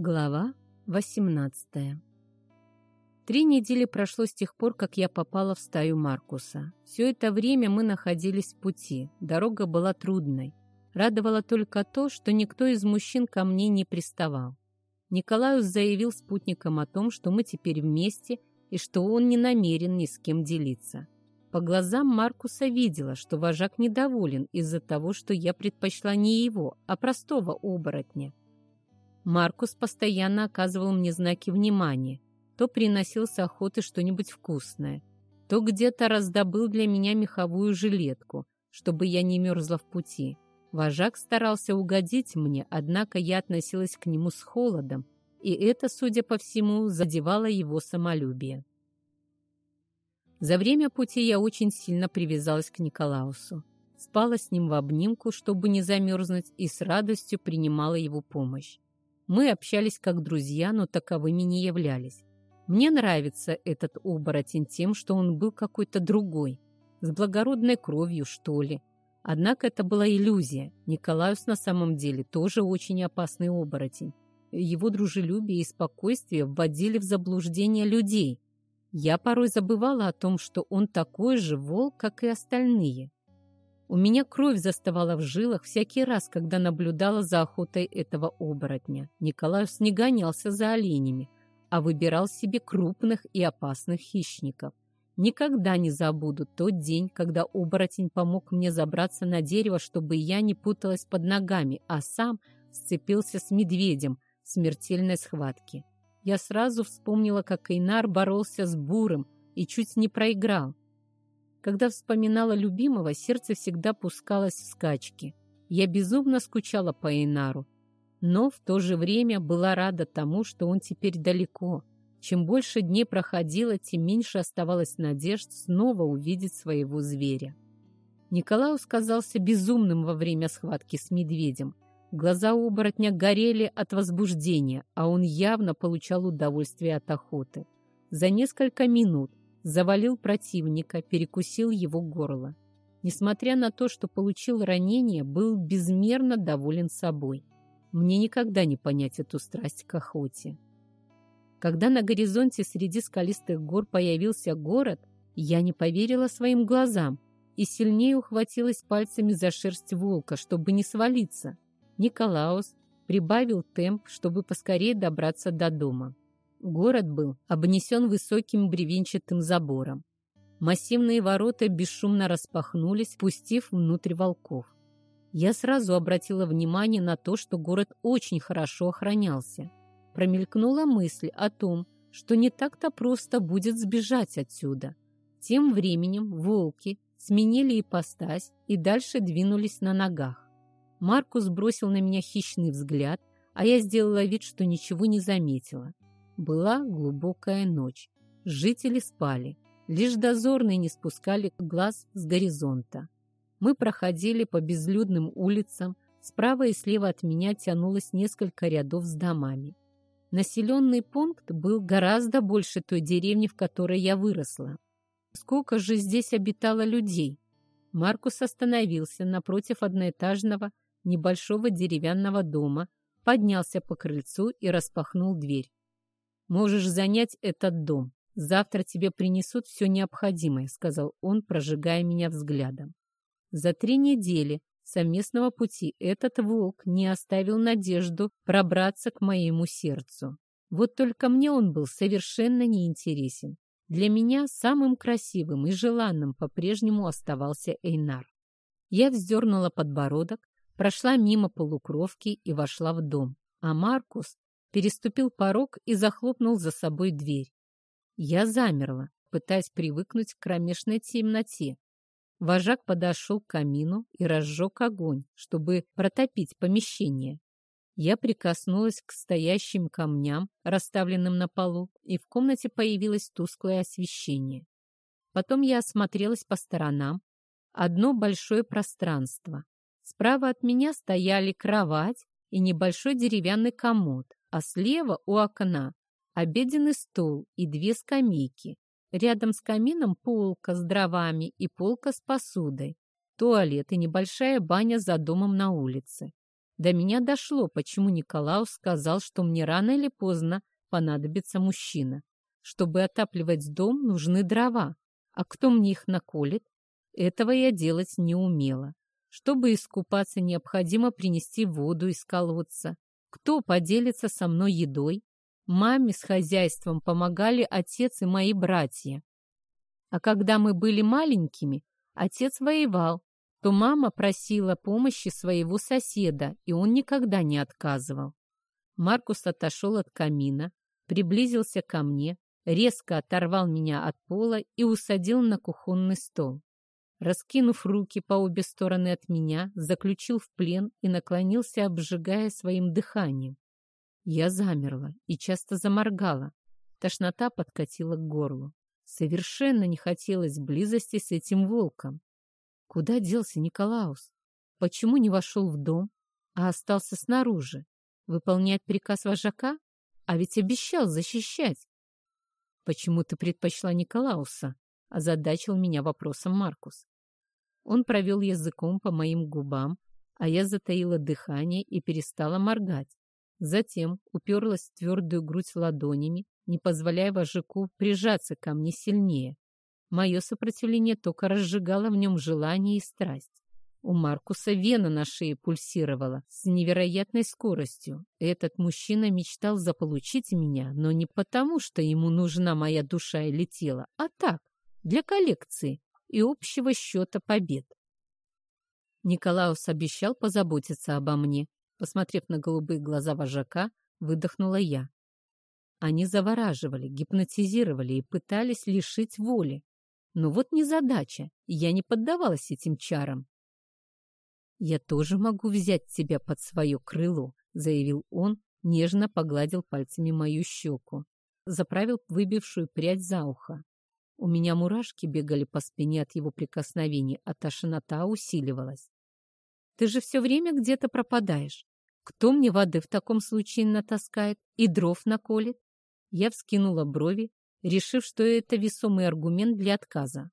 Глава 18 Три недели прошло с тех пор, как я попала в стаю Маркуса. Все это время мы находились в пути. Дорога была трудной. Радовало только то, что никто из мужчин ко мне не приставал. Николаус заявил спутникам о том, что мы теперь вместе и что он не намерен ни с кем делиться. По глазам Маркуса видела, что вожак недоволен из-за того, что я предпочла не его, а простого оборотня. Маркус постоянно оказывал мне знаки внимания. То приносил с охоты что-нибудь вкусное, то где-то раздобыл для меня меховую жилетку, чтобы я не мерзла в пути. Вожак старался угодить мне, однако я относилась к нему с холодом, и это, судя по всему, задевало его самолюбие. За время пути я очень сильно привязалась к Николаусу. Спала с ним в обнимку, чтобы не замерзнуть, и с радостью принимала его помощь. Мы общались как друзья, но таковыми не являлись. Мне нравится этот оборотень тем, что он был какой-то другой, с благородной кровью, что ли. Однако это была иллюзия. Николаус на самом деле тоже очень опасный оборотень. Его дружелюбие и спокойствие вводили в заблуждение людей. Я порой забывала о том, что он такой же волк, как и остальные. У меня кровь заставала в жилах всякий раз, когда наблюдала за охотой этого оборотня. Николаус не гонялся за оленями, а выбирал себе крупных и опасных хищников. Никогда не забуду тот день, когда оборотень помог мне забраться на дерево, чтобы я не путалась под ногами, а сам сцепился с медведем в смертельной схватке. Я сразу вспомнила, как Эйнар боролся с Буром и чуть не проиграл. Когда вспоминала любимого, сердце всегда пускалось в скачки. Я безумно скучала по Эйнару, но в то же время была рада тому, что он теперь далеко. Чем больше дней проходило, тем меньше оставалось надежд снова увидеть своего зверя. Николаус казался безумным во время схватки с медведем. Глаза оборотня горели от возбуждения, а он явно получал удовольствие от охоты. За несколько минут завалил противника, перекусил его горло. Несмотря на то, что получил ранение, был безмерно доволен собой. Мне никогда не понять эту страсть к охоте. Когда на горизонте среди скалистых гор появился город, я не поверила своим глазам и сильнее ухватилась пальцами за шерсть волка, чтобы не свалиться. Николаус прибавил темп, чтобы поскорее добраться до дома. Город был обнесен высоким бревенчатым забором. Массивные ворота бесшумно распахнулись, пустив внутрь волков. Я сразу обратила внимание на то, что город очень хорошо охранялся. Промелькнула мысль о том, что не так-то просто будет сбежать отсюда. Тем временем волки сменили ипостась и дальше двинулись на ногах. Маркус бросил на меня хищный взгляд, а я сделала вид, что ничего не заметила. Была глубокая ночь. Жители спали. Лишь дозорные не спускали глаз с горизонта. Мы проходили по безлюдным улицам. Справа и слева от меня тянулось несколько рядов с домами. Населенный пункт был гораздо больше той деревни, в которой я выросла. Сколько же здесь обитало людей? Маркус остановился напротив одноэтажного небольшого деревянного дома, поднялся по крыльцу и распахнул дверь. Можешь занять этот дом. Завтра тебе принесут все необходимое», — сказал он, прожигая меня взглядом. За три недели совместного пути этот волк не оставил надежду пробраться к моему сердцу. Вот только мне он был совершенно неинтересен. Для меня самым красивым и желанным по-прежнему оставался Эйнар. Я вздернула подбородок, прошла мимо полукровки и вошла в дом. А Маркус переступил порог и захлопнул за собой дверь. Я замерла, пытаясь привыкнуть к кромешной темноте. Вожак подошел к камину и разжег огонь, чтобы протопить помещение. Я прикоснулась к стоящим камням, расставленным на полу, и в комнате появилось тусклое освещение. Потом я осмотрелась по сторонам. Одно большое пространство. Справа от меня стояли кровать и небольшой деревянный комод а слева у окна обеденный стол и две скамейки. Рядом с камином полка с дровами и полка с посудой, туалет и небольшая баня за домом на улице. До меня дошло, почему Николаус сказал, что мне рано или поздно понадобится мужчина. Чтобы отапливать дом, нужны дрова. А кто мне их наколет? Этого я делать не умела. Чтобы искупаться, необходимо принести воду из колодца. Кто поделится со мной едой? Маме с хозяйством помогали отец и мои братья. А когда мы были маленькими, отец воевал, то мама просила помощи своего соседа, и он никогда не отказывал. Маркус отошел от камина, приблизился ко мне, резко оторвал меня от пола и усадил на кухонный стол. Раскинув руки по обе стороны от меня, заключил в плен и наклонился, обжигая своим дыханием. Я замерла и часто заморгала. Тошнота подкатила к горлу. Совершенно не хотелось близости с этим волком. Куда делся Николаус? Почему не вошел в дом, а остался снаружи? Выполнять приказ вожака? А ведь обещал защищать. Почему ты предпочла Николауса? Озадачил меня вопросом Маркус. Он провел языком по моим губам, а я затаила дыхание и перестала моргать. Затем уперлась в твердую грудь ладонями, не позволяя вожаку прижаться ко мне сильнее. Мое сопротивление только разжигало в нем желание и страсть. У Маркуса вена на шее пульсировала с невероятной скоростью. Этот мужчина мечтал заполучить меня, но не потому, что ему нужна моя душа или тело, а так, для коллекции и общего счета побед. Николаус обещал позаботиться обо мне, Посмотрев на голубые глаза вожака, выдохнула я. Они завораживали, гипнотизировали и пытались лишить воли. Но вот незадача, я не поддавалась этим чарам. «Я тоже могу взять тебя под свое крыло», — заявил он, нежно погладил пальцами мою щеку, заправил выбившую прядь за ухо. У меня мурашки бегали по спине от его прикосновений, а тошнота усиливалась. «Ты же все время где-то пропадаешь. Кто мне воды в таком случае натаскает и дров наколет? Я вскинула брови, решив, что это весомый аргумент для отказа.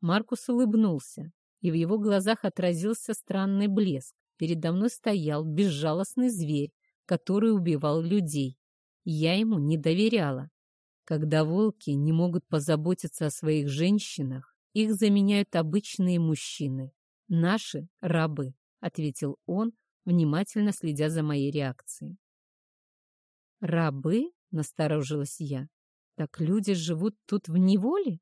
Маркус улыбнулся, и в его глазах отразился странный блеск. Передо мной стоял безжалостный зверь, который убивал людей. Я ему не доверяла. Когда волки не могут позаботиться о своих женщинах, их заменяют обычные мужчины. Наши — рабы, — ответил он, внимательно следя за моей реакцией. «Рабы?» — насторожилась я. «Так люди живут тут в неволе?»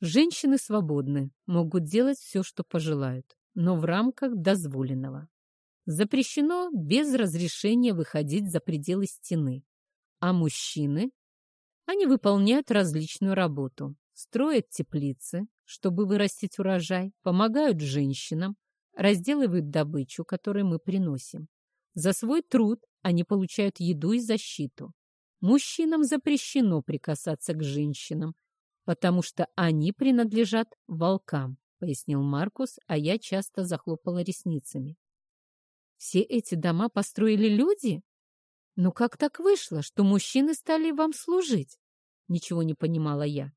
Женщины свободны, могут делать все, что пожелают, но в рамках дозволенного. Запрещено без разрешения выходить за пределы стены. А мужчины? Они выполняют различную работу. Строят теплицы, чтобы вырастить урожай, помогают женщинам, разделывают добычу, которую мы приносим. За свой труд они получают еду и защиту. Мужчинам запрещено прикасаться к женщинам, потому что они принадлежат волкам, пояснил Маркус, а я часто захлопала ресницами. Все эти дома построили люди? Ну как так вышло, что мужчины стали вам служить? Ничего не понимала я.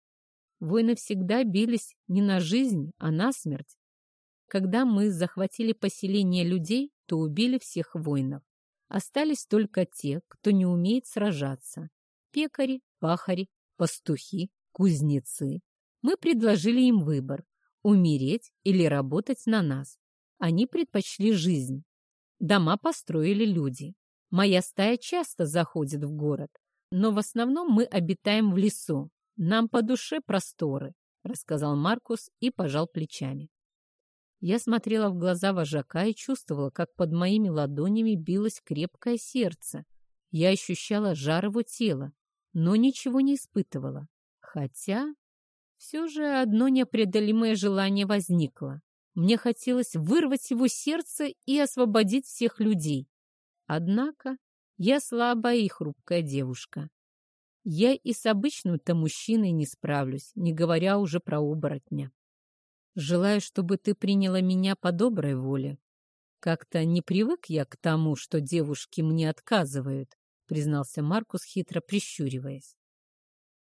Войны всегда бились не на жизнь, а на смерть. Когда мы захватили поселение людей, то убили всех воинов. Остались только те, кто не умеет сражаться. Пекари, пахари, пастухи, кузнецы. Мы предложили им выбор – умереть или работать на нас. Они предпочли жизнь. Дома построили люди. Моя стая часто заходит в город, но в основном мы обитаем в лесу. Нам по душе просторы, рассказал Маркус и пожал плечами. Я смотрела в глаза вожака и чувствовала, как под моими ладонями билось крепкое сердце. Я ощущала жар его тела, но ничего не испытывала. Хотя все же одно непреодолимое желание возникло. Мне хотелось вырвать его сердце и освободить всех людей. Однако я слабая и хрупкая девушка. Я и с обычным-то мужчиной не справлюсь, не говоря уже про оборотня. Желаю, чтобы ты приняла меня по доброй воле. Как-то не привык я к тому, что девушки мне отказывают, признался Маркус, хитро прищуриваясь.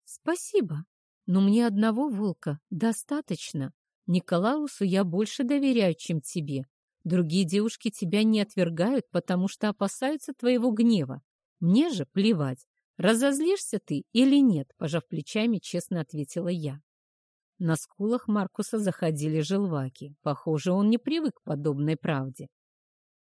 Спасибо, но мне одного волка достаточно. Николаусу я больше доверяю, чем тебе. Другие девушки тебя не отвергают, потому что опасаются твоего гнева. Мне же плевать, разозлишься ты или нет, пожав плечами, честно ответила я. На скулах Маркуса заходили желваки. Похоже, он не привык к подобной правде.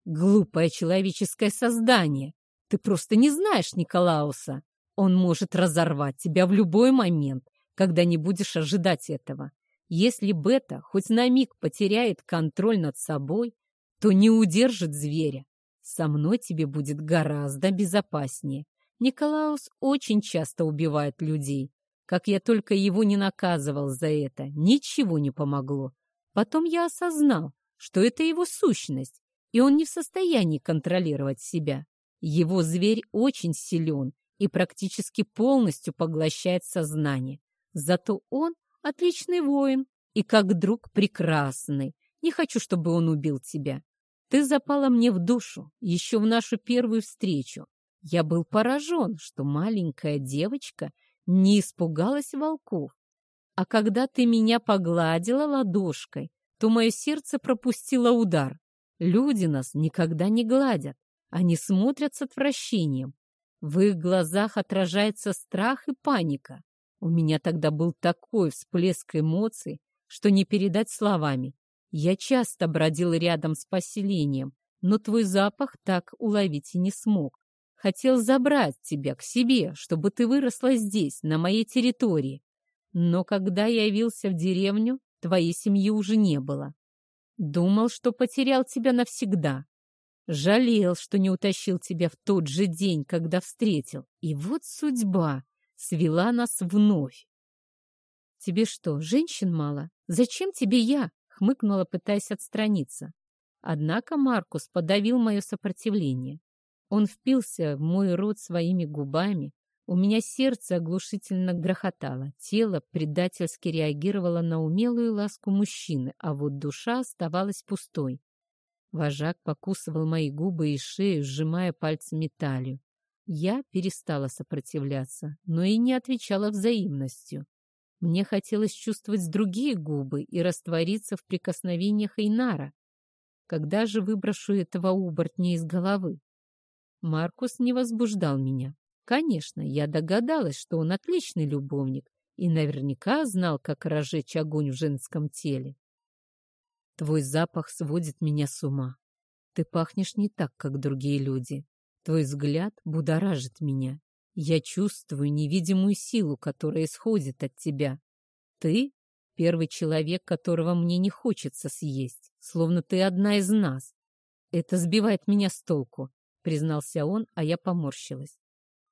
«Глупое человеческое создание! Ты просто не знаешь Николауса! Он может разорвать тебя в любой момент, когда не будешь ожидать этого. Если Бета хоть на миг потеряет контроль над собой, то не удержит зверя. Со мной тебе будет гораздо безопаснее. Николаус очень часто убивает людей. Как я только его не наказывал за это, ничего не помогло. Потом я осознал, что это его сущность, и он не в состоянии контролировать себя. Его зверь очень силен и практически полностью поглощает сознание. Зато он отличный воин и как друг прекрасный. Не хочу, чтобы он убил тебя. Ты запала мне в душу еще в нашу первую встречу. Я был поражен, что маленькая девочка не испугалась волков. А когда ты меня погладила ладошкой, то мое сердце пропустило удар. Люди нас никогда не гладят. Они смотрят с отвращением. В их глазах отражается страх и паника. У меня тогда был такой всплеск эмоций, что не передать словами. Я часто бродил рядом с поселением, но твой запах так уловить и не смог. Хотел забрать тебя к себе, чтобы ты выросла здесь, на моей территории. Но когда я явился в деревню, твоей семьи уже не было. Думал, что потерял тебя навсегда. Жалел, что не утащил тебя в тот же день, когда встретил. И вот судьба свела нас вновь. «Тебе что, женщин мало? Зачем тебе я?» — хмыкнула, пытаясь отстраниться. Однако Маркус подавил мое сопротивление. Он впился в мой рот своими губами. У меня сердце оглушительно грохотало, тело предательски реагировало на умелую ласку мужчины, а вот душа оставалась пустой. Вожак покусывал мои губы и шею, сжимая пальцами талию. Я перестала сопротивляться, но и не отвечала взаимностью. Мне хотелось чувствовать другие губы и раствориться в прикосновениях Эйнара. Когда же выброшу этого убортня из головы? Маркус не возбуждал меня. Конечно, я догадалась, что он отличный любовник и наверняка знал, как разжечь огонь в женском теле. Твой запах сводит меня с ума. Ты пахнешь не так, как другие люди. Твой взгляд будоражит меня. Я чувствую невидимую силу, которая исходит от тебя. Ты — первый человек, которого мне не хочется съесть, словно ты одна из нас. Это сбивает меня с толку, признался он, а я поморщилась.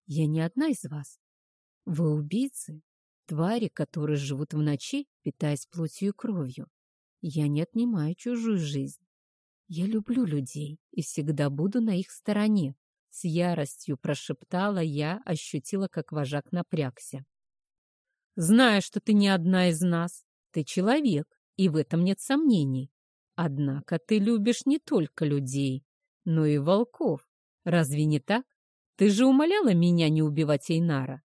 Я не одна из вас. Вы убийцы, твари, которые живут в ночи, питаясь плотью и кровью. Я не отнимаю чужую жизнь. Я люблю людей и всегда буду на их стороне. С яростью прошептала я, ощутила, как вожак напрягся. Знаю, что ты не одна из нас. Ты человек, и в этом нет сомнений. Однако ты любишь не только людей, но и волков. Разве не так? Ты же умоляла меня не убивать Эйнара.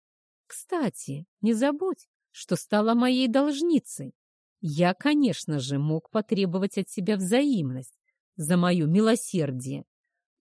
Кстати, не забудь, что стала моей должницей. Я, конечно же, мог потребовать от тебя взаимность за мое милосердие,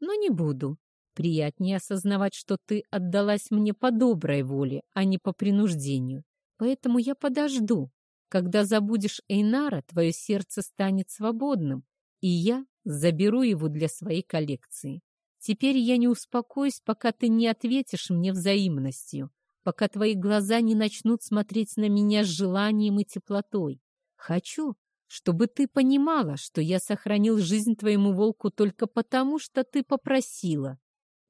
но не буду. Приятнее осознавать, что ты отдалась мне по доброй воле, а не по принуждению. Поэтому я подожду. Когда забудешь Эйнара, твое сердце станет свободным, и я заберу его для своей коллекции. Теперь я не успокоюсь, пока ты не ответишь мне взаимностью, пока твои глаза не начнут смотреть на меня с желанием и теплотой. Хочу, чтобы ты понимала, что я сохранил жизнь твоему волку только потому, что ты попросила.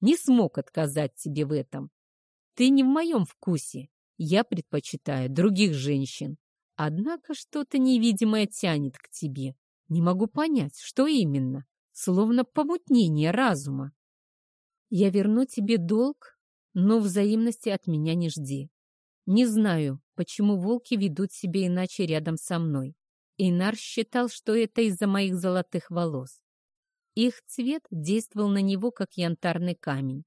Не смог отказать тебе в этом. Ты не в моем вкусе. Я предпочитаю других женщин. Однако что-то невидимое тянет к тебе. Не могу понять, что именно. Словно помутнение разума. Я верну тебе долг, но взаимности от меня не жди. Не знаю, почему волки ведут себя иначе рядом со мной. Инар считал, что это из-за моих золотых волос. Их цвет действовал на него, как янтарный камень.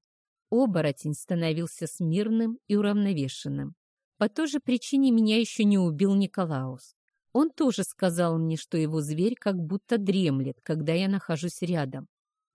Оборотень становился смирным и уравновешенным. По той же причине меня еще не убил Николаус. Он тоже сказал мне, что его зверь как будто дремлет, когда я нахожусь рядом.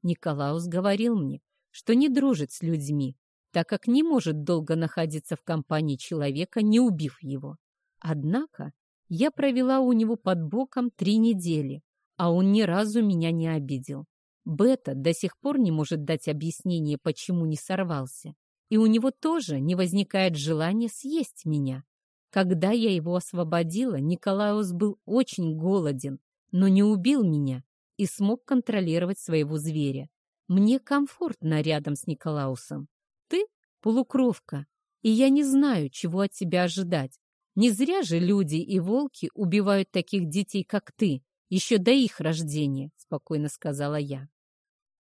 Николаус говорил мне, что не дружит с людьми, так как не может долго находиться в компании человека, не убив его. Однако я провела у него под боком три недели, а он ни разу меня не обидел. Бета до сих пор не может дать объяснение, почему не сорвался. И у него тоже не возникает желания съесть меня. Когда я его освободила, Николаус был очень голоден, но не убил меня и смог контролировать своего зверя. Мне комфортно рядом с Николаусом. Ты — полукровка, и я не знаю, чего от тебя ожидать. Не зря же люди и волки убивают таких детей, как ты, еще до их рождения, — спокойно сказала я.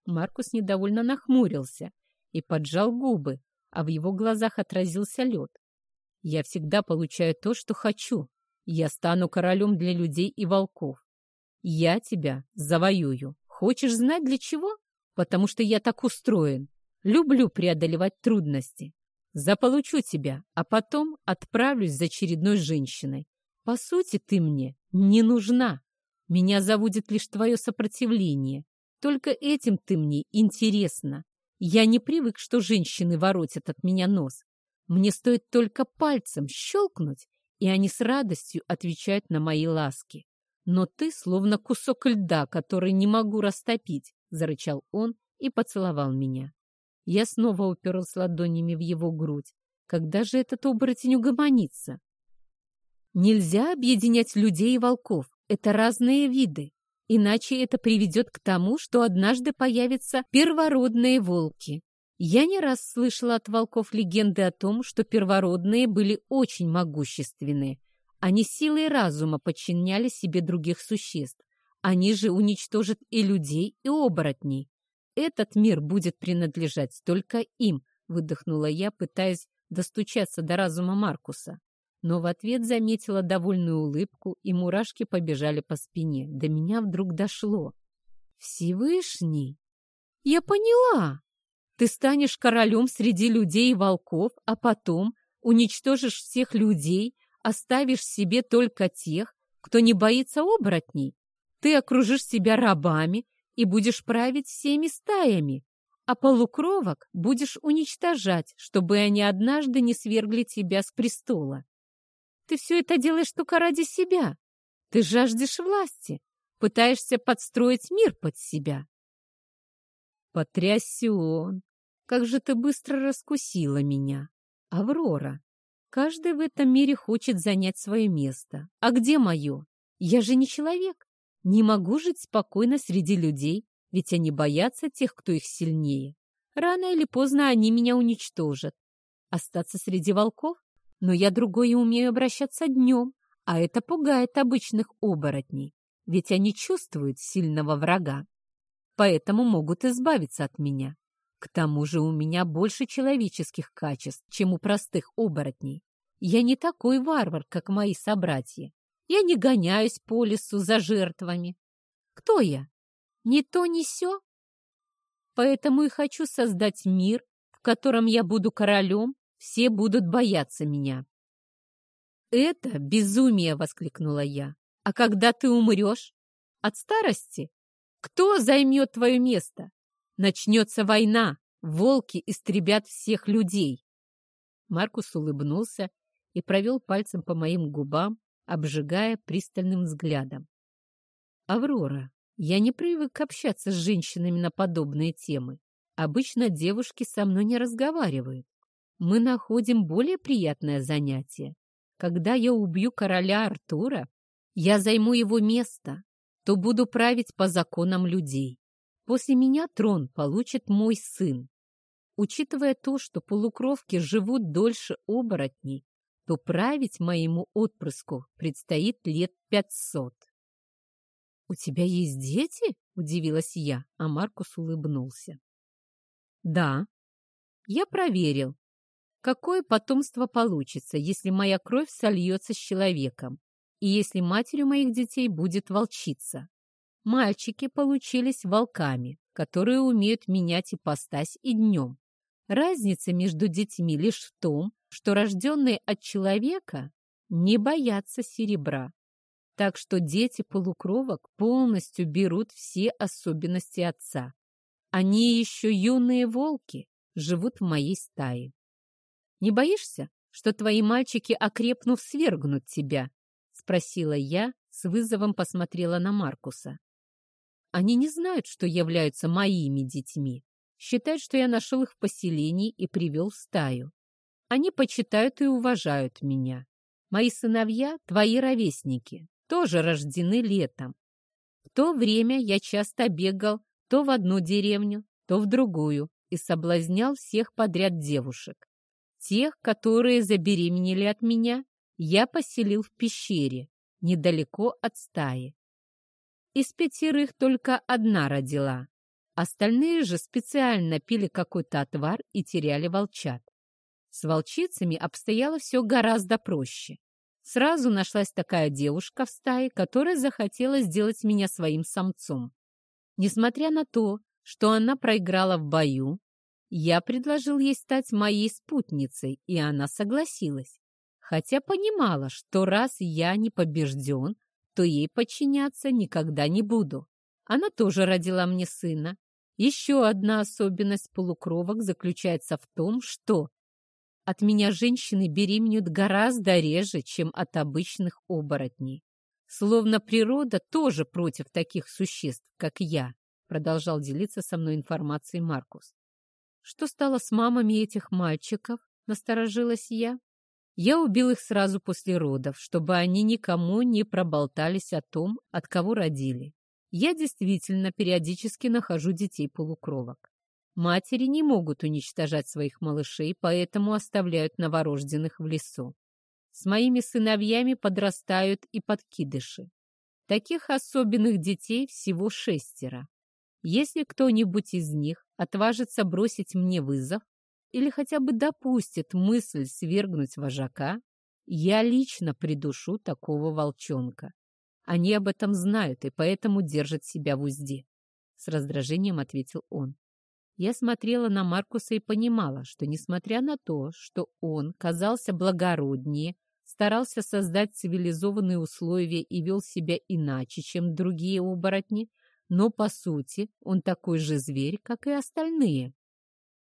Маркус недовольно нахмурился и поджал губы, а в его глазах отразился лед. Я всегда получаю то, что хочу. Я стану королем для людей и волков. Я тебя завоюю. Хочешь знать для чего? Потому что я так устроен. Люблю преодолевать трудности. Заполучу тебя, а потом отправлюсь за очередной женщиной. По сути, ты мне не нужна. Меня заводит лишь твое сопротивление. Только этим ты мне интересна. Я не привык, что женщины воротят от меня нос. Мне стоит только пальцем щелкнуть, и они с радостью отвечают на мои ласки. Но ты словно кусок льда, который не могу растопить, — зарычал он и поцеловал меня. Я снова уперлась ладонями в его грудь. Когда же этот оборотень угомонится? Нельзя объединять людей и волков. Это разные виды. Иначе это приведет к тому, что однажды появятся первородные волки. Я не раз слышала от волков легенды о том, что первородные были очень могущественны. Они силой разума подчиняли себе других существ. Они же уничтожат и людей, и оборотней. Этот мир будет принадлежать только им, выдохнула я, пытаясь достучаться до разума Маркуса. Но в ответ заметила довольную улыбку, и мурашки побежали по спине. До меня вдруг дошло. Всевышний! Я поняла! Ты станешь королем среди людей и волков, а потом уничтожишь всех людей, оставишь себе только тех, кто не боится оборотней. Ты окружишь себя рабами и будешь править всеми стаями, а полукровок будешь уничтожать, чтобы они однажды не свергли тебя с престола. Ты все это делаешь только ради себя. Ты жаждешь власти, пытаешься подстроить мир под себя. Потрясен! Как же ты быстро раскусила меня! Аврора! Каждый в этом мире хочет занять свое место. А где мое? Я же не человек. Не могу жить спокойно среди людей, ведь они боятся тех, кто их сильнее. Рано или поздно они меня уничтожат. Остаться среди волков? Но я другое умею обращаться днем, а это пугает обычных оборотней, ведь они чувствуют сильного врага поэтому могут избавиться от меня. К тому же у меня больше человеческих качеств, чем у простых оборотней. Я не такой варвар, как мои собратья. Я не гоняюсь по лесу за жертвами. Кто я? Не то, не сё? Поэтому и хочу создать мир, в котором я буду королем, все будут бояться меня. «Это безумие!» — воскликнула я. «А когда ты умрешь? От старости кто займет твое место? Начнется война, волки истребят всех людей. Маркус улыбнулся и провел пальцем по моим губам, обжигая пристальным взглядом. «Аврора, я не привык общаться с женщинами на подобные темы. Обычно девушки со мной не разговаривают. Мы находим более приятное занятие. Когда я убью короля Артура, я займу его место, то буду править по законам людей. После меня трон получит мой сын. Учитывая то, что полукровки живут дольше оборотней, то править моему отпрыску предстоит лет пятьсот. «У тебя есть дети?» — удивилась я, а Маркус улыбнулся. «Да, я проверил, какое потомство получится, если моя кровь сольется с человеком и если матерью моих детей будет волчица. Мальчики получились волками, которые умеют менять ипостась и днем. Разница между детьми лишь в том, что рожденные от человека не боятся серебра. Так что дети полукровок полностью берут все особенности отца. Они еще юные волки, живут в моей стае. Не боишься, что твои мальчики, окрепнув, свергнут тебя? Спросила я, с вызовом посмотрела на Маркуса. Они не знают, что являются моими детьми. Считают, что я нашел их в поселении и привел в стаю. Они почитают и уважают меня. Мои сыновья — твои ровесники, тоже рождены летом. В то время я часто бегал то в одну деревню, то в другую и соблазнял всех подряд девушек. Тех, которые забеременели от меня, я поселил в пещере, недалеко от стаи. Из пятерых только одна родила. Остальные же специально пили какой-то отвар и теряли волчат. С волчицами обстояло все гораздо проще. Сразу нашлась такая девушка в стае, которая захотела сделать меня своим самцом. Несмотря на то, что она проиграла в бою, я предложил ей стать моей спутницей, и она согласилась. Хотя понимала, что раз я не побежден, то ей подчиняться никогда не буду. Она тоже родила мне сына. Еще одна особенность полукровок заключается в том, что от меня женщины беременеют гораздо реже, чем от обычных оборотней. Словно природа тоже против таких существ, как я, продолжал делиться со мной информацией Маркус. Что стало с мамами этих мальчиков? Насторожилась я. Я убил их сразу после родов, чтобы они никому не проболтались о том, от кого родили. Я действительно периодически нахожу детей полукровок. Матери не могут уничтожать своих малышей, поэтому оставляют новорожденных в лесу. С моими сыновьями подрастают и подкидыши. Таких особенных детей всего шестеро. Если кто-нибудь из них отважится бросить мне вызов или хотя бы допустит мысль свергнуть вожака, я лично придушу такого волчонка. Они об этом знают и поэтому держат себя в узде. С раздражением ответил он. Я смотрела на Маркуса и понимала, что, несмотря на то, что он казался благороднее, старался создать цивилизованные условия и вел себя иначе, чем другие оборотни, но, по сути, он такой же зверь, как и остальные.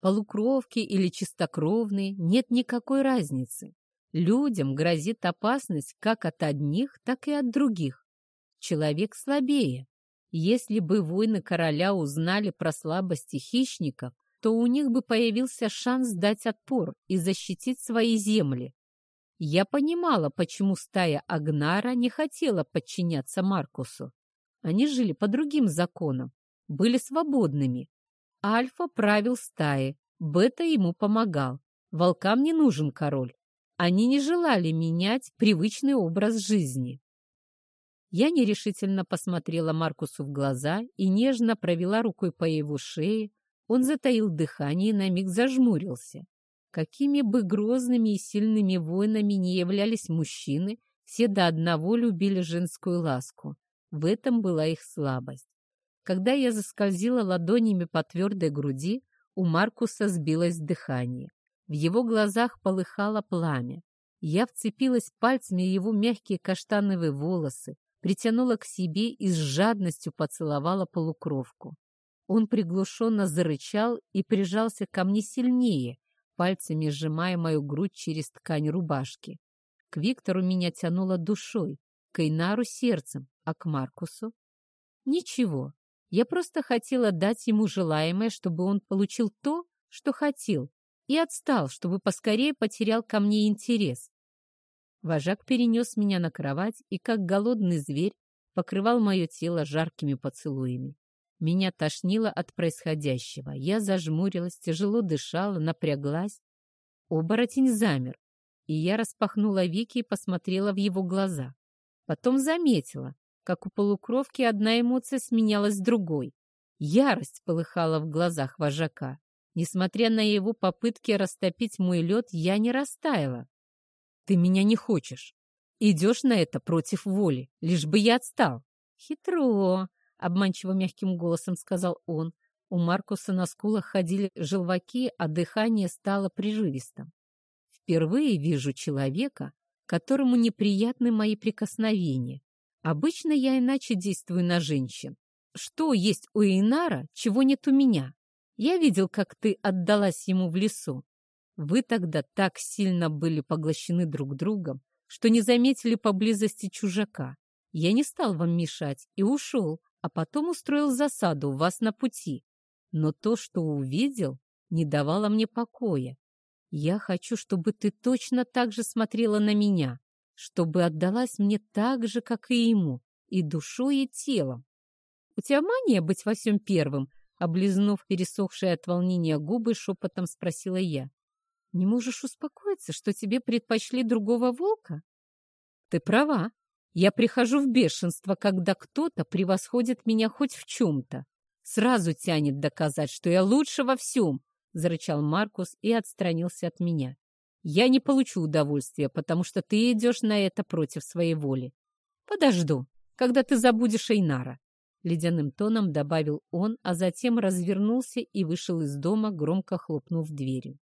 Полукровки или чистокровные, нет никакой разницы. Людям грозит опасность как от одних, так и от других. Человек слабее, если бы воины короля узнали про слабости хищников, то у них бы появился шанс дать отпор и защитить свои земли. Я понимала, почему стая Агнара не хотела подчиняться Маркусу. Они жили по другим законам, были свободными. Альфа правил стаи, Бета ему помогал. Волкам не нужен король. Они не желали менять привычный образ жизни. Я нерешительно посмотрела Маркусу в глаза и нежно провела рукой по его шее. Он затаил дыхание и на миг зажмурился. Какими бы грозными и сильными воинами не являлись мужчины, все до одного любили женскую ласку. В этом была их слабость. Когда я заскользила ладонями по твердой груди, у Маркуса сбилось дыхание. В его глазах полыхало пламя. Я вцепилась пальцами в его мягкие каштановые волосы, притянула к себе и с жадностью поцеловала полукровку. Он приглушенно зарычал и прижался ко мне сильнее, пальцами сжимая мою грудь через ткань рубашки. К Виктору меня тянуло душой, к Эйнару сердцем, а к Маркусу? Ничего, я просто хотела дать ему желаемое, чтобы он получил то, что хотел, и отстал, чтобы поскорее потерял ко мне интерес. Вожак перенес меня на кровать и, как голодный зверь, покрывал мое тело жаркими поцелуями. Меня тошнило от происходящего. Я зажмурилась, тяжело дышала, напряглась. Оборотень замер, и я распахнула веки и посмотрела в его глаза. Потом заметила, как у полукровки одна эмоция сменялась другой. Ярость полыхала в глазах вожака. Несмотря на его попытки растопить мой лед, я не растаяла. Ты меня не хочешь. Идешь на это против воли, лишь бы я отстал. Хитро, обманчиво мягким голосом сказал он. У Маркуса на скулах ходили желваки, а дыхание стало прерывистым. Впервые вижу человека, которому неприятны мои прикосновения. Обычно я иначе действую на женщин. Что есть у Инара, чего нет у меня? Я видел, как ты отдалась ему в лесу. Вы тогда так сильно были поглощены друг другом, что не заметили поблизости чужака. Я не стал вам мешать и ушел, а потом устроил засаду у вас на пути. Но то, что увидел, не давало мне покоя. Я хочу, чтобы ты точно так же смотрела на меня, чтобы отдалась мне так же, как и ему, и душой, и телом. У тебя мания быть во всем первым? Облизнув пересохшие от волнения губы, шепотом спросила я. Не можешь успокоиться, что тебе предпочли другого волка? Ты права. Я прихожу в бешенство, когда кто-то превосходит меня хоть в чем-то. Сразу тянет доказать, что я лучше во всем, зарычал Маркус и отстранился от меня. Я не получу удовольствия, потому что ты идешь на это против своей воли. Подожду, когда ты забудешь Эйнара. Ледяным тоном добавил он, а затем развернулся и вышел из дома, громко хлопнув дверью.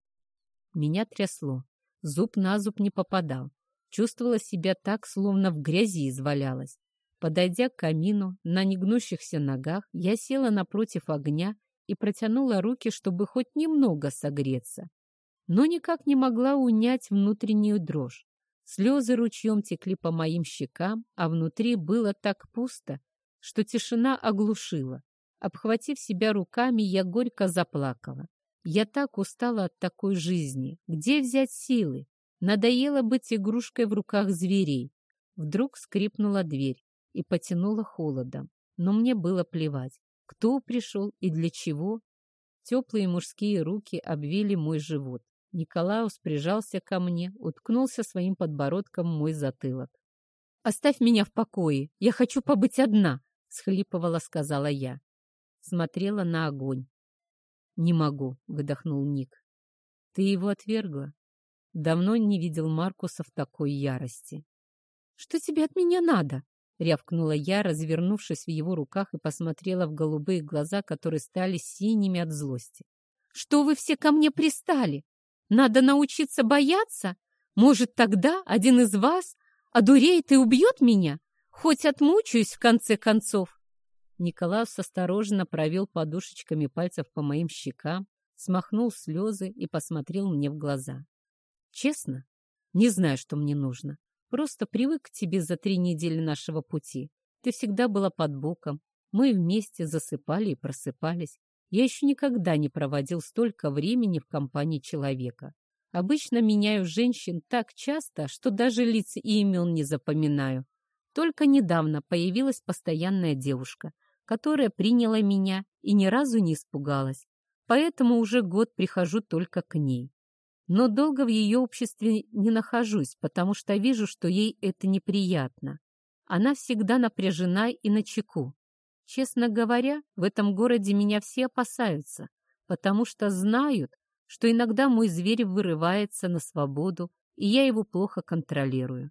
Меня трясло. Зуб на зуб не попадал. Чувствовала себя так, словно в грязи извалялась. Подойдя к камину, на негнущихся ногах, я села напротив огня и протянула руки, чтобы хоть немного согреться. Но никак не могла унять внутреннюю дрожь. Слезы ручьем текли по моим щекам, а внутри было так пусто, что тишина оглушила. Обхватив себя руками, я горько заплакала. Я так устала от такой жизни. Где взять силы? Надоело быть игрушкой в руках зверей. Вдруг скрипнула дверь и потянула холодом. Но мне было плевать, кто пришел и для чего. Теплые мужские руки обвили мой живот. Николаус прижался ко мне, уткнулся своим подбородком в мой затылок. «Оставь меня в покое, я хочу побыть одна», — схлипывала, сказала я. Смотрела на огонь. «Не могу», — выдохнул Ник. «Ты его отвергла?» Давно не видел Маркуса в такой ярости. «Что тебе от меня надо?» — рявкнула я, развернувшись в его руках и посмотрела в голубые глаза, которые стали синими от злости. «Что вы все ко мне пристали? Надо научиться бояться? Может, тогда один из вас одуреет и убьет меня? Хоть отмучаюсь в конце концов?» Николаус осторожно провел подушечками пальцев по моим щекам, смахнул слезы и посмотрел мне в глаза. «Честно? Не знаю, что мне нужно. Просто привык к тебе за три недели нашего пути. Ты всегда была под боком. Мы вместе засыпали и просыпались. Я еще никогда не проводил столько времени в компании человека. Обычно меняю женщин так часто, что даже лиц и имен не запоминаю. Только недавно появилась постоянная девушка, которая приняла меня и ни разу не испугалась. Поэтому уже год прихожу только к ней. Но долго в ее обществе не нахожусь, потому что вижу, что ей это неприятно. Она всегда напряжена и начеку. Честно говоря, в этом городе меня все опасаются, потому что знают, что иногда мой зверь вырывается на свободу, и я его плохо контролирую.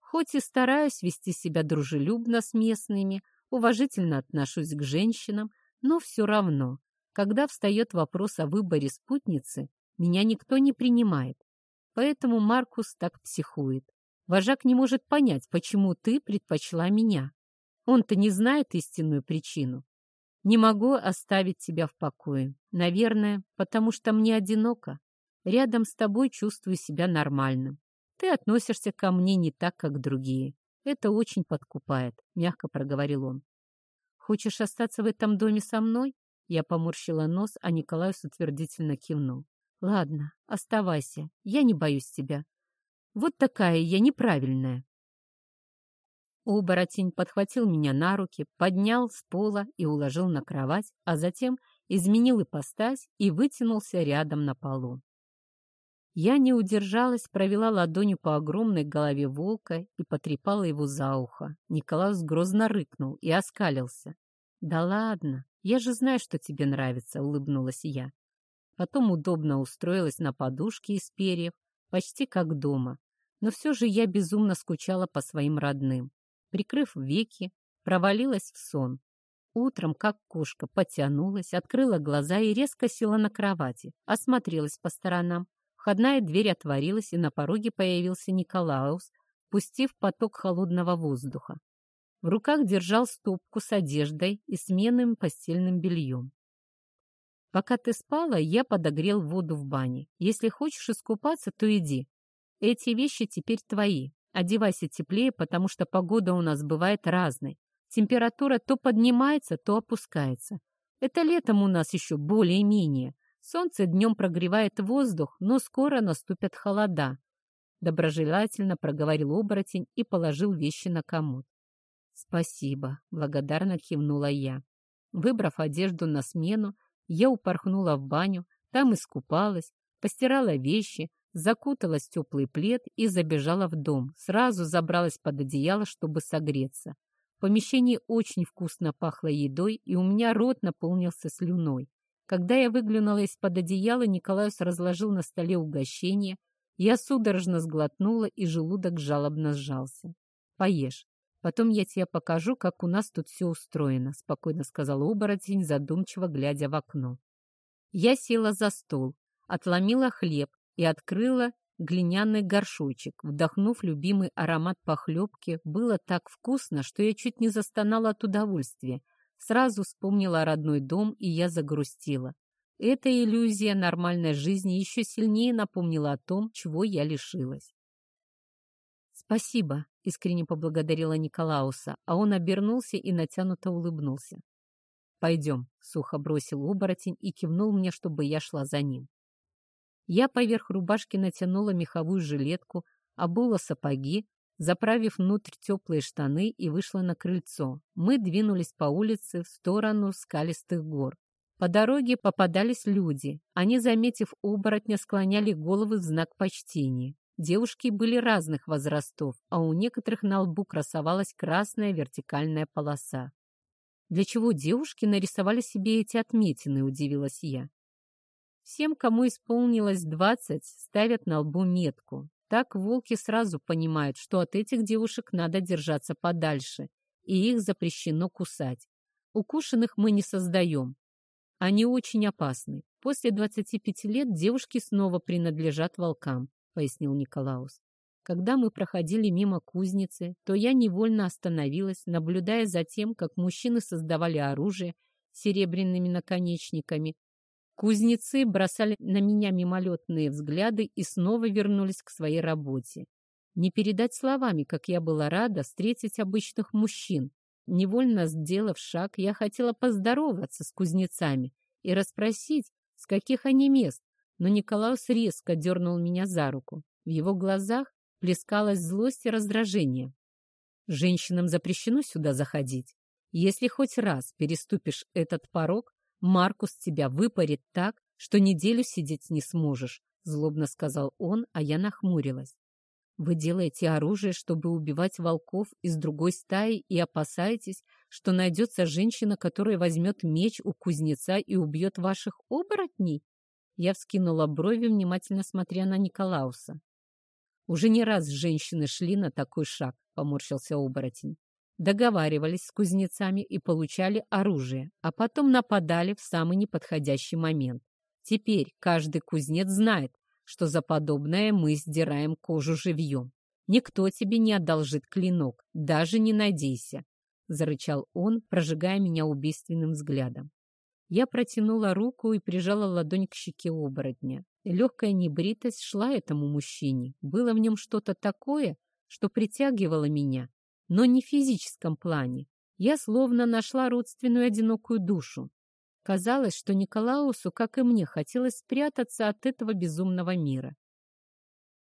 Хоть и стараюсь вести себя дружелюбно с местными, уважительно отношусь к женщинам, но все равно, когда встает вопрос о выборе спутницы, меня никто не принимает. Поэтому Маркус так психует. Вожак не может понять, почему ты предпочла меня. Он-то не знает истинную причину. Не могу оставить тебя в покое. Наверное, потому что мне одиноко. Рядом с тобой чувствую себя нормальным. Ты относишься ко мне не так, как другие. Это очень подкупает, — мягко проговорил он. Хочешь остаться в этом доме со мной? Я поморщила нос, а Николаус утвердительно кивнул. Ладно, оставайся, я не боюсь тебя. Вот такая я неправильная. Оборотень подхватил меня на руки, поднял с пола и уложил на кровать, а затем изменил ипостась и вытянулся рядом на полу. Я не удержалась, провела ладонью по огромной голове волка и потрепала его за ухо. Николаус грозно рыкнул и оскалился. «Да ладно, я же знаю, что тебе нравится», — улыбнулась я. Потом удобно устроилась на подушке из перьев, почти как дома. Но все же я безумно скучала по своим родным. Прикрыв веки, провалилась в сон. Утром, как кошка, потянулась, открыла глаза и резко села на кровати, осмотрелась по сторонам. Входная дверь отворилась, и на пороге появился Николаус, пустив поток холодного воздуха. В руках держал стопку с одеждой и сменным постельным бельем. Пока ты спала, я подогрел воду в бане. Если хочешь искупаться, то иди. Эти вещи теперь твои. Одевайся теплее, потому что погода у нас бывает разной. Температура то поднимается, то опускается. Это летом у нас еще более-менее. Солнце днем прогревает воздух, но скоро наступят холода. Доброжелательно проговорил оборотень и положил вещи на комод. «Спасибо», — благодарно кивнула я. Выбрав одежду на смену, я упорхнула в баню, там искупалась, постирала вещи, закуталась в теплый плед и забежала в дом. Сразу забралась под одеяло, чтобы согреться. В помещении очень вкусно пахло едой, и у меня рот наполнился слюной. Когда я выглянула из-под одеяла, Николаус разложил на столе угощение. Я судорожно сглотнула, и желудок жалобно сжался. «Поешь. Потом я тебе покажу, как у нас тут все устроено», — спокойно сказал оборотень, задумчиво глядя в окно. Я села за стол, отломила хлеб и открыла глиняный горшочек. Вдохнув любимый аромат похлебки, было так вкусно, что я чуть не застонала от удовольствия. Сразу вспомнила родной дом, и я загрустила. Эта иллюзия нормальной жизни еще сильнее напомнила о том, чего я лишилась. «Спасибо», — искренне поблагодарила Николауса, а он обернулся и натянуто улыбнулся. «Пойдем», — сухо бросил оборотень и кивнул мне, чтобы я шла за ним. Я поверх рубашки натянула меховую жилетку, обула сапоги, заправив внутрь теплые штаны и вышла на крыльцо. Мы двинулись по улице в сторону скалистых гор. По дороге попадались люди. Они, заметив оборотня, склоняли головы в знак почтения. Девушки были разных возрастов, а у некоторых на лбу красовалась красная вертикальная полоса. «Для чего девушки нарисовали себе эти отметины?» – удивилась я. Всем, кому исполнилось двадцать, ставят на лбу метку. Так волки сразу понимают, что от этих девушек надо держаться подальше, и их запрещено кусать. Укушенных мы не создаем. Они очень опасны. После 25 лет девушки снова принадлежат волкам пояснил Николаус. Когда мы проходили мимо кузницы, то я невольно остановилась, наблюдая за тем, как мужчины создавали оружие серебряными наконечниками. Кузнецы бросали на меня мимолетные взгляды и снова вернулись к своей работе. Не передать словами, как я была рада встретить обычных мужчин. Невольно сделав шаг, я хотела поздороваться с кузнецами и расспросить, с каких они мест, но Николаус резко дернул меня за руку. В его глазах плескалась злость и раздражение. Женщинам запрещено сюда заходить. Если хоть раз переступишь этот порог, Маркус тебя выпарит так, что неделю сидеть не сможешь, злобно сказал он, а я нахмурилась. Вы делаете оружие, чтобы убивать волков из другой стаи и опасаетесь, что найдется женщина, которая возьмет меч у кузнеца и убьет ваших оборотней? Я вскинула брови, внимательно смотря на Николауса. Уже не раз женщины шли на такой шаг, поморщился оборотень. Договаривались с кузнецами и получали оружие, а потом нападали в самый неподходящий момент. Теперь каждый кузнец знает, что за подобное мы сдираем кожу живьем. Никто тебе не одолжит клинок, даже не надейся, — зарычал он, прожигая меня убийственным взглядом. Я протянула руку и прижала ладонь к щеке оборотня. Легкая небритость шла этому мужчине. Было в нем что-то такое, что притягивало меня, но не в физическом плане. Я словно нашла родственную одинокую душу. Казалось, что Николаусу, как и мне, хотелось спрятаться от этого безумного мира.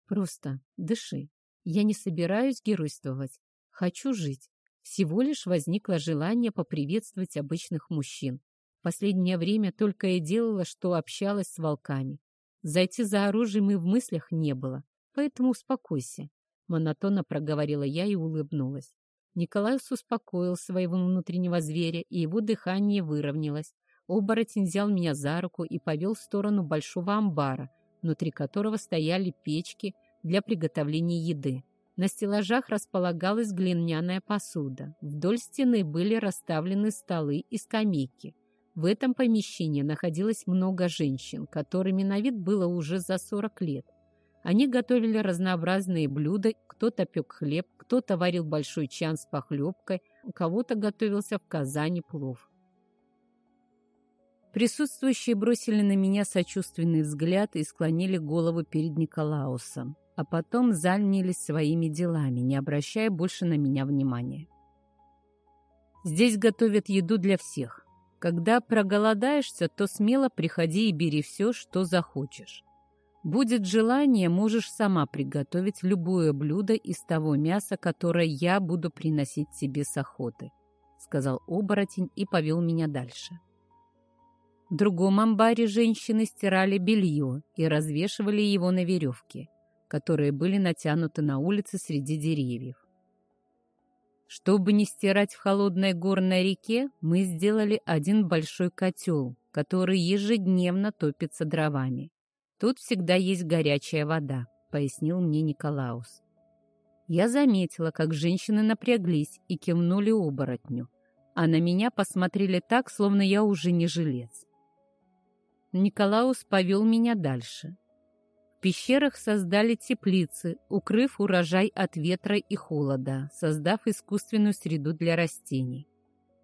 Просто дыши. Я не собираюсь геройствовать. Хочу жить. Всего лишь возникло желание поприветствовать обычных мужчин. Последнее время только и делала, что общалась с волками. Зайти за оружием и в мыслях не было, поэтому успокойся. Монотонно проговорила я и улыбнулась. Николаус успокоил своего внутреннего зверя, и его дыхание выровнялось. Оборотень взял меня за руку и повел в сторону большого амбара, внутри которого стояли печки для приготовления еды. На стеллажах располагалась глиняная посуда. Вдоль стены были расставлены столы и скамейки. В этом помещении находилось много женщин, которыми на вид было уже за 40 лет. Они готовили разнообразные блюда, кто-то пек хлеб, кто-то варил большой чан с похлебкой, у кого-то готовился в Казани плов. Присутствующие бросили на меня сочувственный взгляд и склонили голову перед Николаусом, а потом занялись своими делами, не обращая больше на меня внимания. Здесь готовят еду для всех. Когда проголодаешься, то смело приходи и бери все, что захочешь. Будет желание, можешь сама приготовить любое блюдо из того мяса, которое я буду приносить тебе с охоты», — сказал оборотень и повел меня дальше. В другом амбаре женщины стирали белье и развешивали его на веревке, которые были натянуты на улице среди деревьев. Чтобы не стирать в холодной горной реке, мы сделали один большой котел, который ежедневно топится дровами. Тут всегда есть горячая вода, пояснил мне Николаус. Я заметила, как женщины напряглись и кивнули оборотню, а на меня посмотрели так, словно я уже не жилец. Николаус повел меня дальше. В пещерах создали теплицы, укрыв урожай от ветра и холода, создав искусственную среду для растений.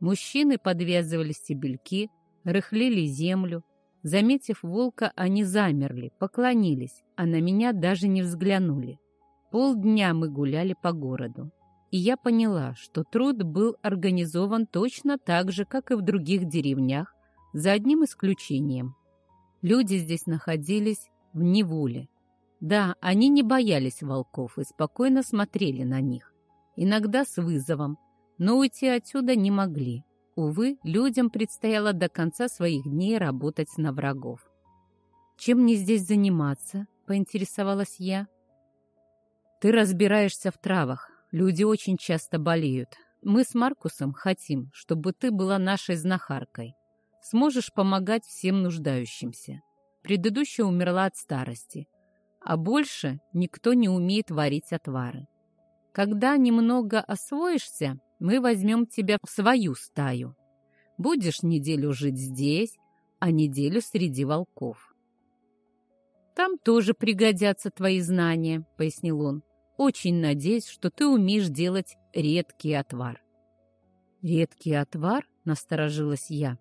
Мужчины подвязывали стебельки, рыхлили землю. Заметив волка, они замерли, поклонились, а на меня даже не взглянули. Полдня мы гуляли по городу. И я поняла, что труд был организован точно так же, как и в других деревнях, за одним исключением. Люди здесь находились в неволе. Да, они не боялись волков и спокойно смотрели на них, иногда с вызовом, но уйти отсюда не могли. Увы, людям предстояло до конца своих дней работать на врагов. «Чем мне здесь заниматься?» — поинтересовалась я. «Ты разбираешься в травах. Люди очень часто болеют. Мы с Маркусом хотим, чтобы ты была нашей знахаркой. Сможешь помогать всем нуждающимся. Предыдущая умерла от старости. А больше никто не умеет варить отвары. Когда немного освоишься, мы возьмем тебя в свою стаю. Будешь неделю жить здесь, а неделю среди волков. «Там тоже пригодятся твои знания», — пояснил он. «Очень надеюсь, что ты умеешь делать редкий отвар». «Редкий отвар?» — насторожилась я.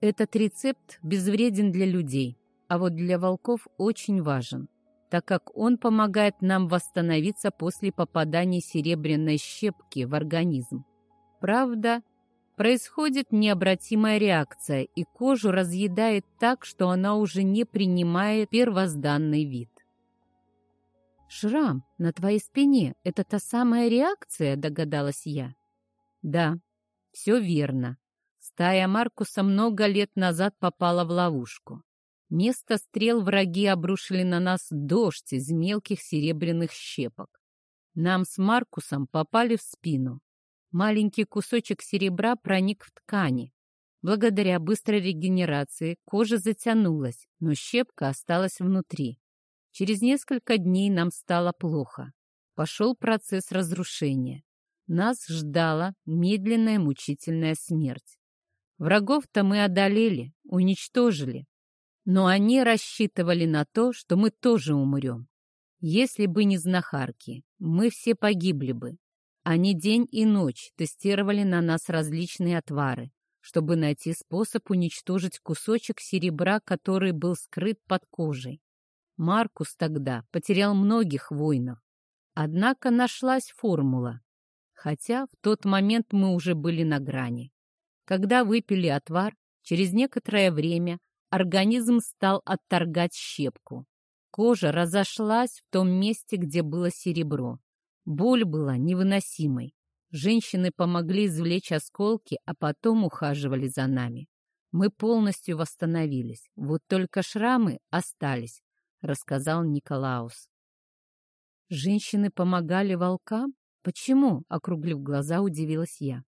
Этот рецепт безвреден для людей, а вот для волков очень важен, так как он помогает нам восстановиться после попадания серебряной щепки в организм. Правда, происходит необратимая реакция, и кожу разъедает так, что она уже не принимает первозданный вид. «Шрам на твоей спине — это та самая реакция?» — догадалась я. «Да, все верно. Стая Маркуса много лет назад попала в ловушку. Место стрел враги обрушили на нас дождь из мелких серебряных щепок. Нам с Маркусом попали в спину. Маленький кусочек серебра проник в ткани. Благодаря быстрой регенерации кожа затянулась, но щепка осталась внутри. Через несколько дней нам стало плохо. Пошел процесс разрушения. Нас ждала медленная мучительная смерть. Врагов-то мы одолели, уничтожили. Но они рассчитывали на то, что мы тоже умрем. Если бы не знахарки, мы все погибли бы. Они день и ночь тестировали на нас различные отвары, чтобы найти способ уничтожить кусочек серебра, который был скрыт под кожей. Маркус тогда потерял многих воинов. Однако нашлась формула. Хотя в тот момент мы уже были на грани. Когда выпили отвар, через некоторое время организм стал отторгать щепку. Кожа разошлась в том месте, где было серебро. Боль была невыносимой. Женщины помогли извлечь осколки, а потом ухаживали за нами. Мы полностью восстановились. Вот только шрамы остались, рассказал Николаус. Женщины помогали волкам? Почему? Округлив глаза, удивилась я.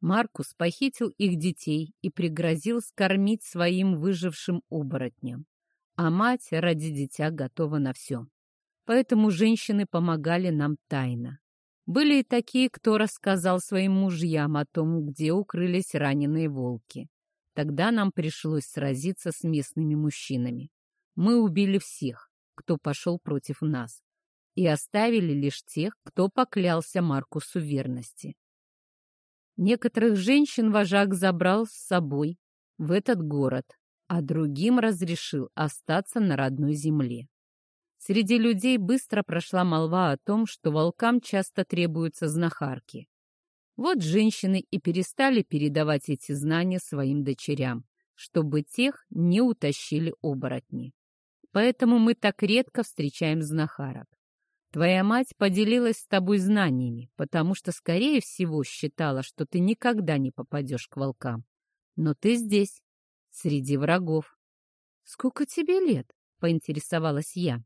Маркус похитил их детей и пригрозил скормить своим выжившим оборотням. А мать ради дитя готова на все. Поэтому женщины помогали нам тайно. Были и такие, кто рассказал своим мужьям о том, где укрылись раненые волки. Тогда нам пришлось сразиться с местными мужчинами. Мы убили всех, кто пошел против нас, и оставили лишь тех, кто поклялся Маркусу верности. Некоторых женщин вожак забрал с собой в этот город, а другим разрешил остаться на родной земле. Среди людей быстро прошла молва о том, что волкам часто требуются знахарки. Вот женщины и перестали передавать эти знания своим дочерям, чтобы тех не утащили оборотни. Поэтому мы так редко встречаем знахарок. Твоя мать поделилась с тобой знаниями, потому что, скорее всего, считала, что ты никогда не попадешь к волкам. Но ты здесь, среди врагов. «Сколько тебе лет?» — поинтересовалась я.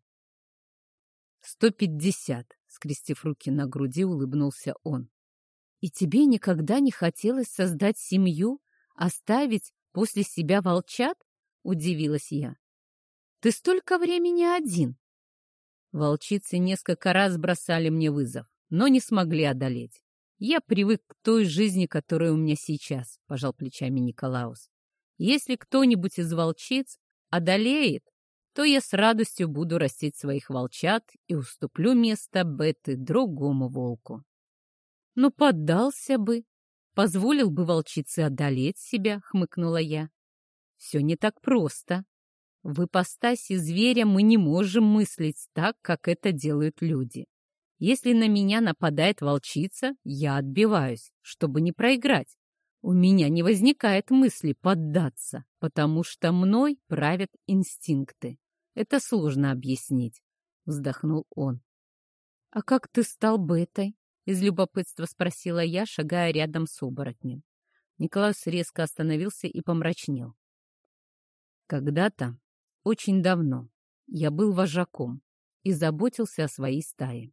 «Сто пятьдесят», — скрестив руки на груди, улыбнулся он. «И тебе никогда не хотелось создать семью, оставить после себя волчат?» — удивилась я. «Ты столько времени один!» Волчицы несколько раз бросали мне вызов, но не смогли одолеть. «Я привык к той жизни, которая у меня сейчас», — пожал плечами Николаус. «Если кто-нибудь из волчиц одолеет, то я с радостью буду растить своих волчат и уступлю место Беты другому волку. Ну, поддался бы, позволил бы волчице одолеть себя, хмыкнула я. Все не так просто. В ипостаси зверя мы не можем мыслить так, как это делают люди. Если на меня нападает волчица, я отбиваюсь, чтобы не проиграть. У меня не возникает мысли поддаться, потому что мной правят инстинкты. Это сложно объяснить, вздохнул он. А как ты стал бетой? Из любопытства спросила я, шагая рядом с оборотнем. Николаус резко остановился и помрачнел. Когда-то, очень давно, я был вожаком и заботился о своей стае.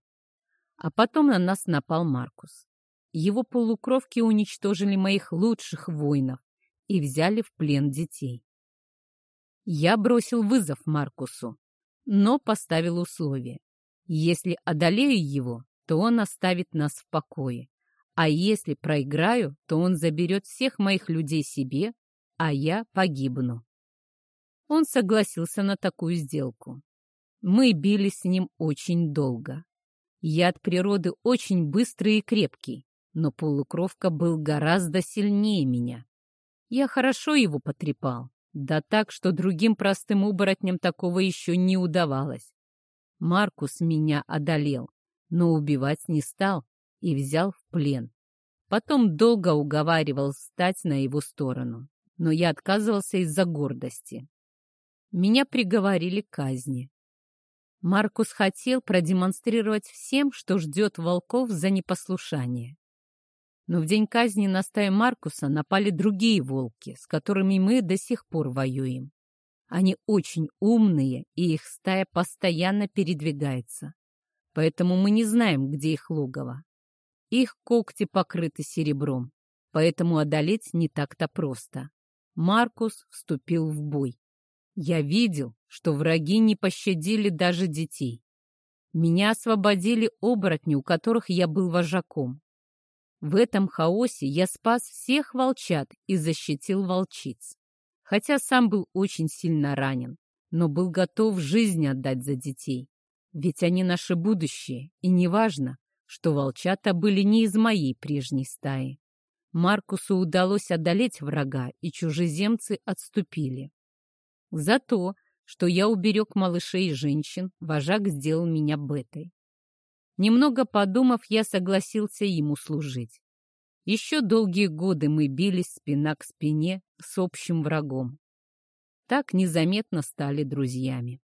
А потом на нас напал Маркус. Его полукровки уничтожили моих лучших воинов и взяли в плен детей. Я бросил вызов Маркусу, но поставил условие. Если одолею его, то он оставит нас в покое. А если проиграю, то он заберет всех моих людей себе, а я погибну. Он согласился на такую сделку. Мы бились с ним очень долго. Я от природы очень быстрый и крепкий, но полукровка был гораздо сильнее меня. Я хорошо его потрепал, да так, что другим простым оборотням такого еще не удавалось. Маркус меня одолел, но убивать не стал и взял в плен. Потом долго уговаривал встать на его сторону, но я отказывался из-за гордости. Меня приговорили к казни. Маркус хотел продемонстрировать всем, что ждет волков за непослушание. Но в день казни на стаю Маркуса напали другие волки, с которыми мы до сих пор воюем. Они очень умные, и их стая постоянно передвигается. Поэтому мы не знаем, где их логово. Их когти покрыты серебром, поэтому одолеть не так-то просто. Маркус вступил в бой. Я видел, что враги не пощадили даже детей. Меня освободили оборотни, у которых я был вожаком. В этом хаосе я спас всех волчат и защитил волчиц. Хотя сам был очень сильно ранен, но был готов жизнь отдать за детей. Ведь они наше будущее, и неважно, что волчата были не из моей прежней стаи. Маркусу удалось одолеть врага, и чужеземцы отступили. За то, что я уберег малышей и женщин, вожак сделал меня бетой. Немного подумав, я согласился ему служить. Еще долгие годы мы бились спина к спине с общим врагом. Так незаметно стали друзьями.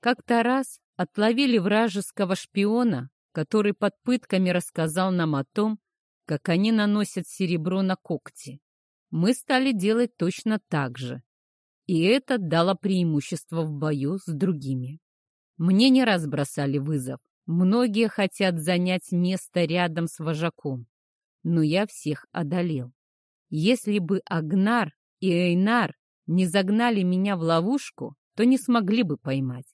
Как-то раз отловили вражеского шпиона, который под пытками рассказал нам о том, как они наносят серебро на когти. Мы стали делать точно так же. И это дало преимущество в бою с другими. Мне не раз бросали вызов, Многие хотят занять место рядом с вожаком, но я всех одолел. Если бы Агнар и Эйнар не загнали меня в ловушку, то не смогли бы поймать.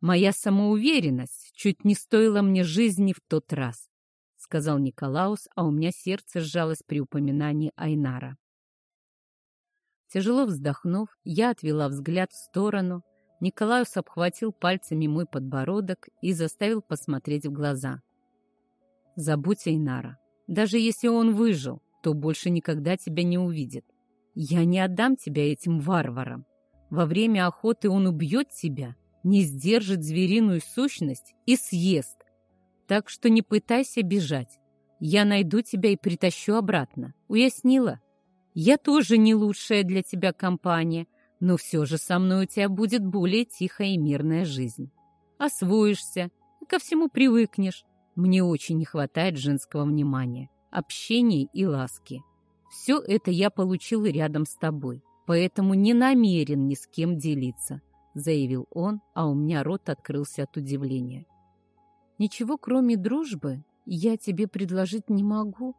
Моя самоуверенность чуть не стоила мне жизни в тот раз, сказал Николаус, а у меня сердце сжалось при упоминании Айнара. Тяжело вздохнув, я отвела взгляд в сторону, Николаус обхватил пальцами мой подбородок и заставил посмотреть в глаза. «Забудь Эйнара. Даже если он выжил, то больше никогда тебя не увидит. Я не отдам тебя этим варварам. Во время охоты он убьет тебя, не сдержит звериную сущность и съест. Так что не пытайся бежать. Я найду тебя и притащу обратно. Уяснила? Я тоже не лучшая для тебя компания, но все же со мной у тебя будет более тихая и мирная жизнь. Освоишься, ко всему привыкнешь. Мне очень не хватает женского внимания, общения и ласки. Все это я получил рядом с тобой, поэтому не намерен ни с кем делиться, заявил он, а у меня рот открылся от удивления. Ничего, кроме дружбы, я тебе предложить не могу.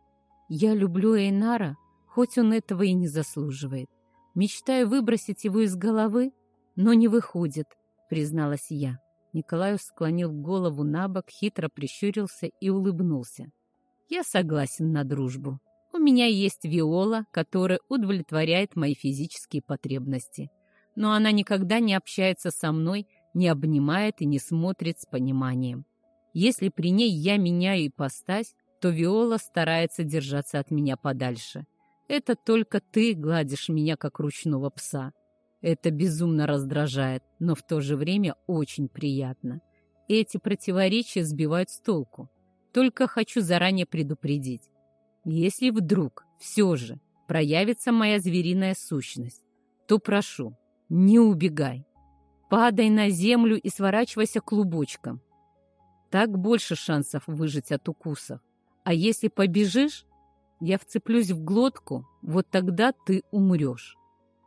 Я люблю Эйнара, хоть он этого и не заслуживает. Мечтаю выбросить его из головы, но не выходит, призналась я. Николаев склонил голову на бок, хитро прищурился и улыбнулся. «Я согласен на дружбу. У меня есть Виола, которая удовлетворяет мои физические потребности. Но она никогда не общается со мной, не обнимает и не смотрит с пониманием. Если при ней я меняю ипостась, то Виола старается держаться от меня подальше. Это только ты гладишь меня, как ручного пса. Это безумно раздражает, но в то же время очень приятно. Эти противоречия сбивают с толку. Только хочу заранее предупредить. Если вдруг все же проявится моя звериная сущность, то прошу, не убегай. Падай на землю и сворачивайся клубочком. Так больше шансов выжить от укусов. А если побежишь, я вцеплюсь в глотку, вот тогда ты умрешь.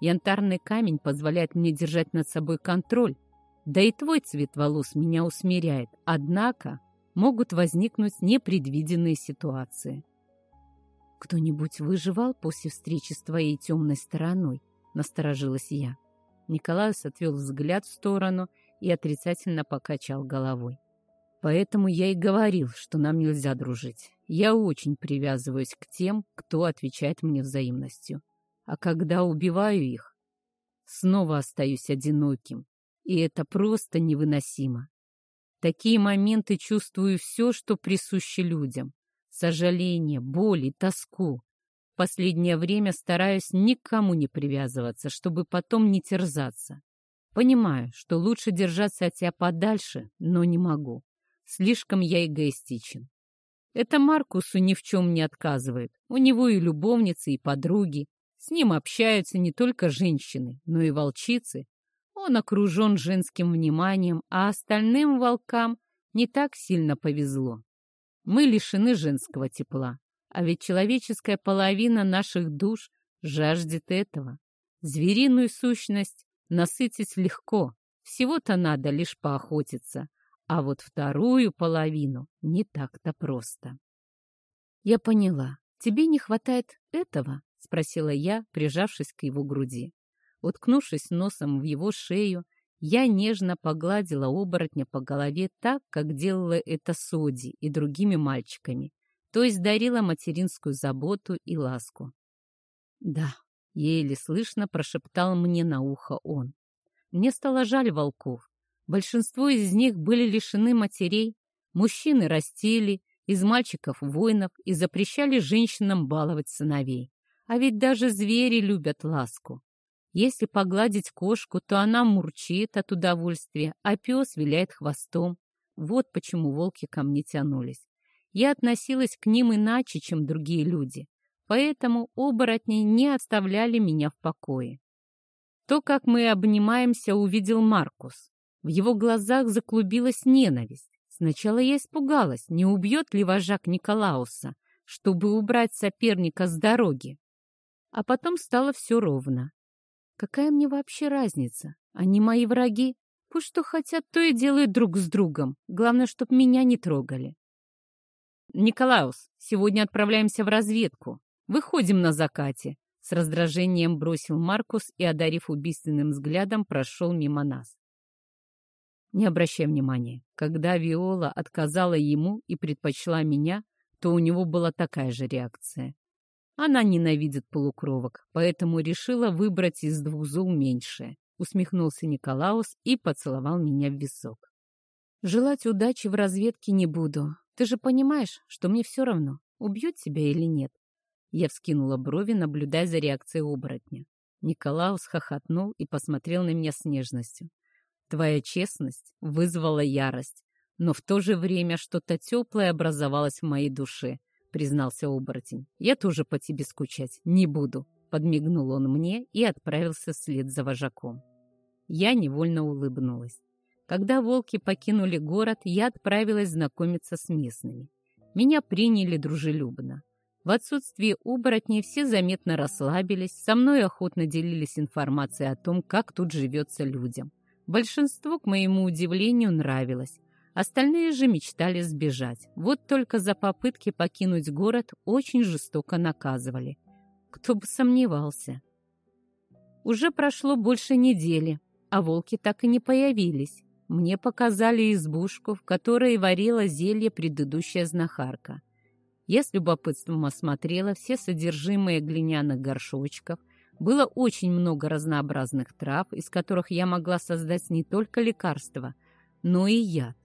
Янтарный камень позволяет мне держать над собой контроль, да и твой цвет волос меня усмиряет. Однако могут возникнуть непредвиденные ситуации. «Кто-нибудь выживал после встречи с твоей темной стороной?» — насторожилась я. Николаус отвел взгляд в сторону и отрицательно покачал головой. «Поэтому я и говорил, что нам нельзя дружить. Я очень привязываюсь к тем, кто отвечает мне взаимностью. А когда убиваю их, снова остаюсь одиноким. И это просто невыносимо. такие моменты чувствую все, что присуще людям. Сожаление, боль и тоску. Последнее время стараюсь никому не привязываться, чтобы потом не терзаться. Понимаю, что лучше держаться от тебя подальше, но не могу. Слишком я эгоистичен. Это Маркусу ни в чем не отказывает. У него и любовницы, и подруги, с ним общаются не только женщины, но и волчицы. Он окружен женским вниманием, а остальным волкам не так сильно повезло. Мы лишены женского тепла, а ведь человеческая половина наших душ жаждет этого. Звериную сущность насытить легко, всего-то надо лишь поохотиться, а вот вторую половину не так-то просто. Я поняла, тебе не хватает этого? — спросила я, прижавшись к его груди. Уткнувшись носом в его шею, я нежно погладила оборотня по голове так, как делала это Соди и другими мальчиками, то есть дарила материнскую заботу и ласку. «Да», — еле слышно прошептал мне на ухо он. Мне стало жаль волков. Большинство из них были лишены матерей, мужчины растили, из мальчиков воинов и запрещали женщинам баловать сыновей. А ведь даже звери любят ласку. Если погладить кошку, то она мурчит от удовольствия, а пес виляет хвостом. Вот почему волки ко мне тянулись. Я относилась к ним иначе, чем другие люди, поэтому оборотни не оставляли меня в покое. То, как мы обнимаемся, увидел Маркус. В его глазах заклубилась ненависть. Сначала я испугалась, не убьет ли вожак Николауса, чтобы убрать соперника с дороги. А потом стало все ровно. Какая мне вообще разница? Они мои враги. Пусть что хотят, то и делают друг с другом. Главное, чтоб меня не трогали. «Николаус, сегодня отправляемся в разведку. Выходим на закате», — с раздражением бросил Маркус и, одарив убийственным взглядом, прошел мимо нас. Не обращай внимания. Когда Виола отказала ему и предпочла меня, то у него была такая же реакция. Она ненавидит полукровок, поэтому решила выбрать из двух зол меньшее. Усмехнулся Николаус и поцеловал меня в висок. Желать удачи в разведке не буду. Ты же понимаешь, что мне все равно, убьют тебя или нет. Я вскинула брови, наблюдая за реакцией оборотня. Николаус хохотнул и посмотрел на меня с нежностью. Твоя честность вызвала ярость, но в то же время что-то теплое образовалось в моей душе, признался оборотень. Я тоже по тебе скучать не буду. Подмигнул он мне и отправился вслед за вожаком. Я невольно улыбнулась. Когда волки покинули город, я отправилась знакомиться с местными. Меня приняли дружелюбно. В отсутствие оборотней все заметно расслабились, со мной охотно делились информацией о том, как тут живется людям. Большинству, к моему удивлению, нравилось. Остальные же мечтали сбежать. Вот только за попытки покинуть город очень жестоко наказывали. Кто бы сомневался. Уже прошло больше недели, а волки так и не появились. Мне показали избушку, в которой варила зелье предыдущая знахарка. Я с любопытством осмотрела все содержимое глиняных горшочков. Было очень много разнообразных трав, из которых я могла создать не только лекарства, но и яд.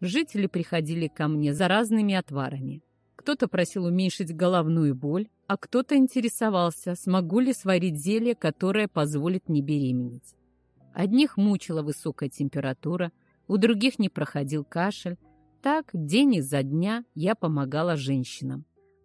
Жители приходили ко мне за разными отварами. Кто-то просил уменьшить головную боль, а кто-то интересовался, смогу ли сварить зелье, которое позволит не беременеть. Одних мучила высокая температура, у других не проходил кашель, так, день изо дня я помогала женщинам.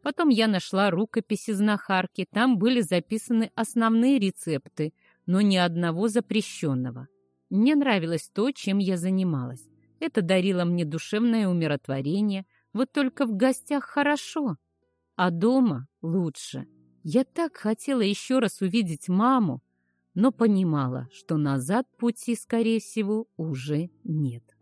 Потом я нашла рукописи знахарки, там были записаны основные рецепты, но ни одного запрещенного. Мне нравилось то, чем я занималась. Это дарило мне душевное умиротворение, вот только в гостях хорошо, а дома лучше. Я так хотела еще раз увидеть маму, но понимала, что назад пути, скорее всего, уже нет.